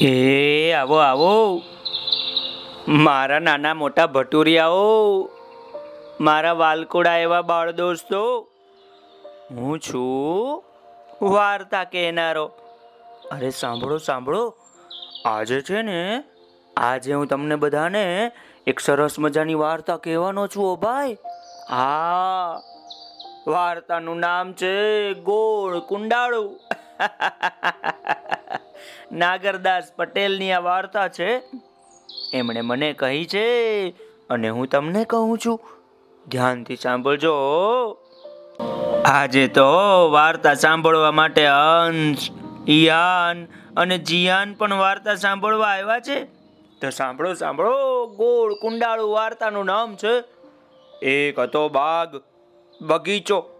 એ, આવો આવો. મારા નાના મોટા ભટુરિયાઓ, મારા વાલકુડા એવા બાળ દોસ્તો, હું છું વાર્તા કહેનારો. અરે, સાંભળો સાંભળો. આજે છે ને, આજે હું તમને બધાને એક સરસ મજાની વાર્તા કહેવાનો છું ઓ ભાઈ. હા, વાર્તાનું નામ છે ગોળ કુંડાળું. નાગરદાસ પટેલની આ વાર્તા છે, એમણે મને કહી છે અને હું તમને કહું છું. ધ્યાનથી સાંભળજો. આજે તો વાર્તા સાંભળવા માટે અંશ, ઈયાન અને જીયાન પણ વાર્તા સાંભળવા આવ્યા છે. તો સાંભળો સાંભળો, ગોળ કુંડાળું વાર્તાનું નામ છે, એક હતો બાગ બગીચો.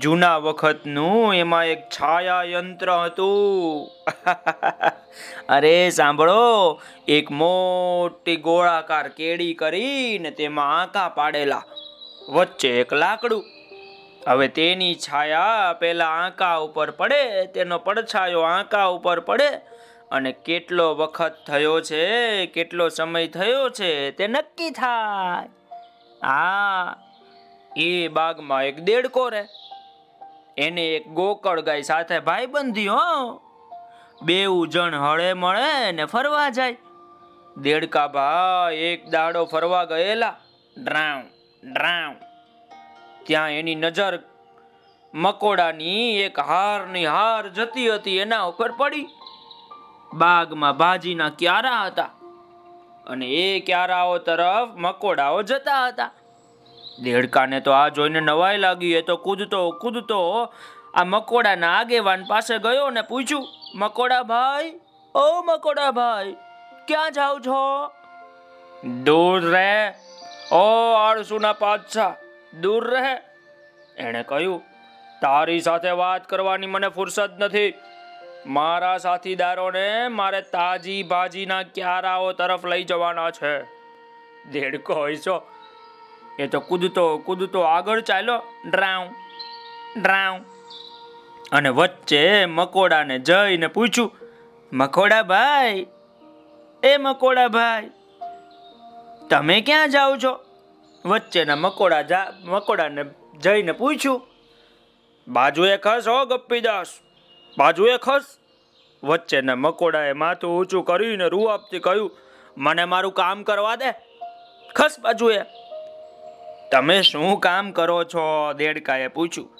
જૂના વખતનું એમાં એક છાયા યંત્ર હતું. અરે, સાંભળો. એક મોટી ગોળાકાર કેડી કરીને તેમાં આંકા પાડેલા. વચ્ચે એક લાકડું. હવે તેની છાયા પેલા આંકા ઉપર પડે, તેનો પડછાયો આંકા ઉપર પડે. અને કેટલો વખત થયો છે, કેટલો સમય થયો છે, તે નક્કી થાય. હા, એ બાગમાં એક દેડકો રહે. એને એક ગોકળ ગાય સાથે ભાઈબંધી હો. બેઉ જણ હળે મળે ને ફરવા જાય. દેડકા ભાઈ, એક દાડો ફરવા ગયેલા. ડ્રાવ ડ્રાવ ત્યાં એની નજર મકોડાની એક હારની હાર જતી હતી, એના ઉપર પડી. બાગમાં ભાજીના ક્યારા હતા અને એ ક્યારાઓ તરફ મકોડાઓ જતા હતા. દેડકાને તો આ જોઈને નવાઈ લાગી એ તો કૂદતો કૂદતો. આ મકોડાના આગેવાન પાસે ગયો ને પૂછ્યું, મકોડા ભાઈ, ઓ મકોડા ભાઈ, ક્યાં જાવ છો? દૂર રહે, ઓ આળસુના પાછા દૂર રહે. એણે કહ્યું, તારી સાથે વાત કરવાની મને ફુરસદ નથી. મારા સાથીદારોને મારે તાજી ભાજીના ક્યારાઓ તરફ લઈ જવાના છે. દેડકો હોય છો એ તો કૂદતો કૂદતો આગળ ચાલ્યો, ડ્રાઉ ડ્રાઉ. અને વચ્ચે મકોડાને જઈને પૂછ્યું, મકોડા ભાઈ, એ મકોડા ભાઈ, તમે ક્યાં જાઓ છો? વચ્ચેના મકોડા જા, મકોડાને જઈને પૂછ્યું, બાજુએ ખસ હો ગપ્પીદાસ, બાજુએ ખસ. વચ્ચેના મકોડાએ માથું ઊંચું કરીને રૂઆપથી કહ્યું, મને મારું કામ કરવા દે, ખસ બાજુએ. તમે શું કામ કરો છો? દેડકાએ પૂછ્યું.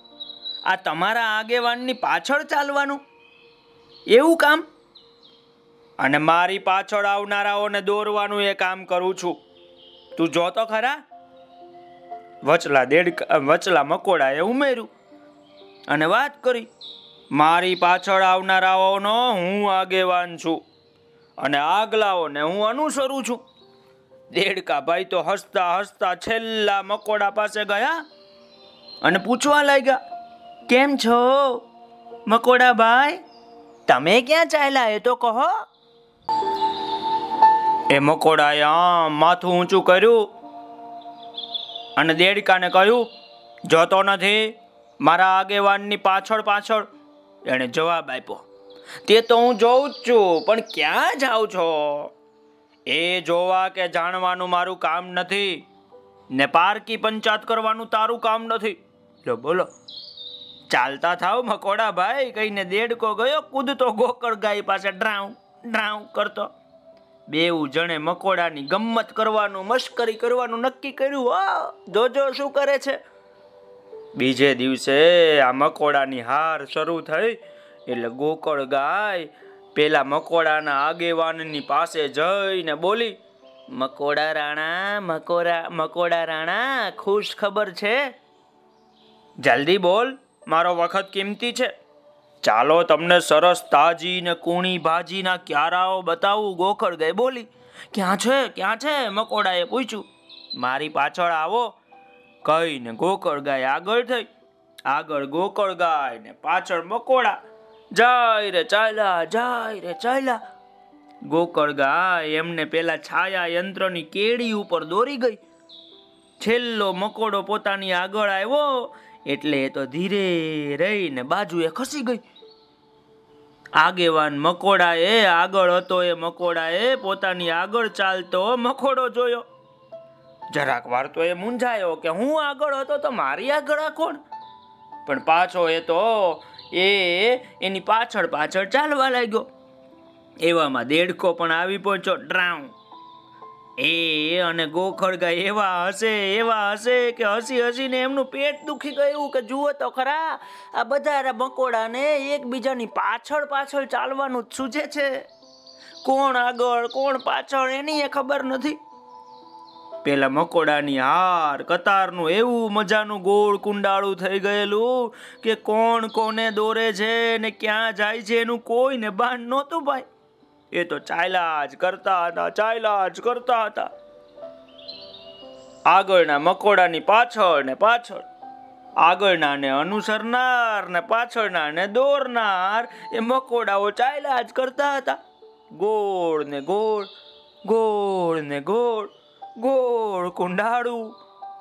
આ તમારા આગેવાનની પાછળ ચાલવાનું? એવું કામ? અને મારી પાછળ આવનારાઓને દોરવાનું એ કામ કરું છું. તું જોતો ખરા? વચલા દેડકા, વચલા મકોડાએ ઉમેર્યું. અને વાત કરી. મારી પાછળ આવનારાઓનો હું આગેવાન છું. અને આગલાઓને હું અનુસરું છું. દેડકા ભાઈ તો હસતા હસતા છેલ્લા મકોડા પાસે ગયા અને પૂછવા લાગ્યા, કેમ છો મકોડા ભાઈ? તમે ક્યાં ચાલ્યા એ તો કહો. એ મકોડાએ આમ માથું ઊંચું કર્યું અને દેડકાને કહ્યું, જોતો નથી, મારા આગેવાનની પાછળ પાછળ. એણે જવાબ આપ્યો, તે તો હું જોઉં જ છું, પણ ક્યાં જાઉં છો? એ જોવા કે જાણવાનું મારું કામ નથી. ને પારકી પંચાયત કરવાનું તારું કામ નથી. લો, બોલો. ચાલતા થાવ મકોડા ભાઈ, કહીને દેડકો ગયો, કૂદતો ગોકળ ગાય પાસે ડ્રાઉ ડ્રાઉ કરતો. બેઉ જણે મકોડાની ગમ્મત કરવાનું, મશ્કરી કરવાનું નક્કી કર્યું. હો, જોજો શું કરે છે. બીજે દિવસે આ મકોડાની હાર શરૂ થઈ. એટલે ગોકળ ગાય પેલા મકોડાના આગેવાનની પાસે જઈને બોલી, મકોડા રાણા મકોડા મકોડા રાણા, ખુશ ખબર છે? જલ્દી બોલ, મારો વખત કિંમતી છે. ચાલો તમને સરસ તાજી ને કૂણી ભાજીના ક્યારાઓ બતાવું. ગોખડ ગઈ બોલી, ક્યાં છે ક્યાં છે? મકોડાએ પૂછ્યું. મારી પાછળ આવો. કહીને ગોકળ ગાય આગળ થઈ. આગળ ગોકળ ગાય ને પાછળ મકોડા જાય રે ચાલ્યા જાય રે ચાલ્યા ગોકળ ગાય એમને પેલા છાયા યંત્રની કેડી ઉપર દોરી ગઈ. છેલ્લો મકોડો પોતાની આગળ આવ્યો એટલે એ તો ધીરે રહીને બાજુએ ખસી ગઈ. આગેવાન મકોડા એ આગળ હતો એ મકોડા એ પોતાની આગળ ચાલતો મકોડો જોયો. જરાક વાર તો એ મૂંઝાયો કે હું આગળ હતો તો મારી આગળ આ કોણ? પણ પાછો એ તો એ એની પાછળ પાછળ ચાલવા લાગ્યો. એવામાં દેડકો પણ આવી પહોંચ્યો. ડ્રાઉ. એ અને ગોખડગા એવા હશે એવા હશે કે હસી હસીને એમનું પેટ દુખી ગયું કે જુઓ તો ખરા, આ બધા મકોડાને એકબીજાની પાછળ પાછળ ચાલવાનું જ સૂચે છે. કોણ આગળ, કોણ પાછળ, એની ખબર નથી. પેલા મકોડાની હાર, કતારનું એવું મજાનું ગોળ કુંડાળું થઈ ગયેલું કે કોણ કોને દોરે છે ને ક્યાં જાય છે એનું કોઈને ભાન નહોતું ભાઈ. એ તો ચાલ્યા જ કરતા હતા, ચાલ્યા જ કરતા હતા. આગળના મકોડાની પાછળ ને પાછળ, આગળના ને અનુસરનાર ને પાછળના ને દોરનાર એ મકોડાઓ ચાલ્યા જ કરતા હતા. ગોળ ને ગોળ ગોળ ને ગોળ ગોળ કુંડાળું,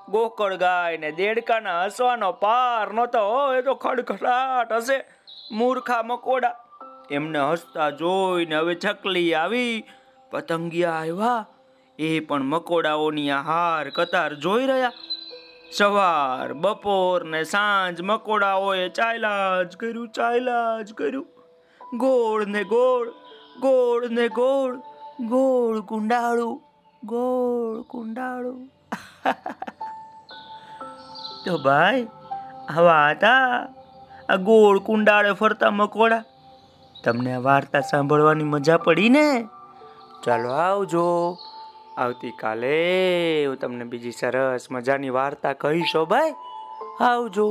ગોકળ ગાય ને દેડકાના હસવાનો પાર નહોતો. એ તો ખડખડાટ હશે, મૂર્ખા મકોડા. એમને હસતા જોઈને હવે ચકલી આવી, પતંગિયા આવ્યા. એ પણ મકોડાઓની આ હાર કતાર જોઈ રહ્યા. સવાર, બપોર ને સાંજ મકોડાઓએ ચાલ્યા જ કર્યું, ચાલ્યા જ કર્યું. ગોળ ને ગોળ ગોળ ને ગોળ ગોળ કુંડાળું. ગોળ, કુંડાળું. તો ભાઈ, આવા હતા? આ ગોળ, કુંડાળે ફરતા મકોડા? તમને આ વાર્તા સાંભળવાની મજા પડી ને? ચાલો આવજો. આવતીકાલે હું તમને બીજી સરસ મજાની વાર્તા કહીશો ભાઈ. આવજો.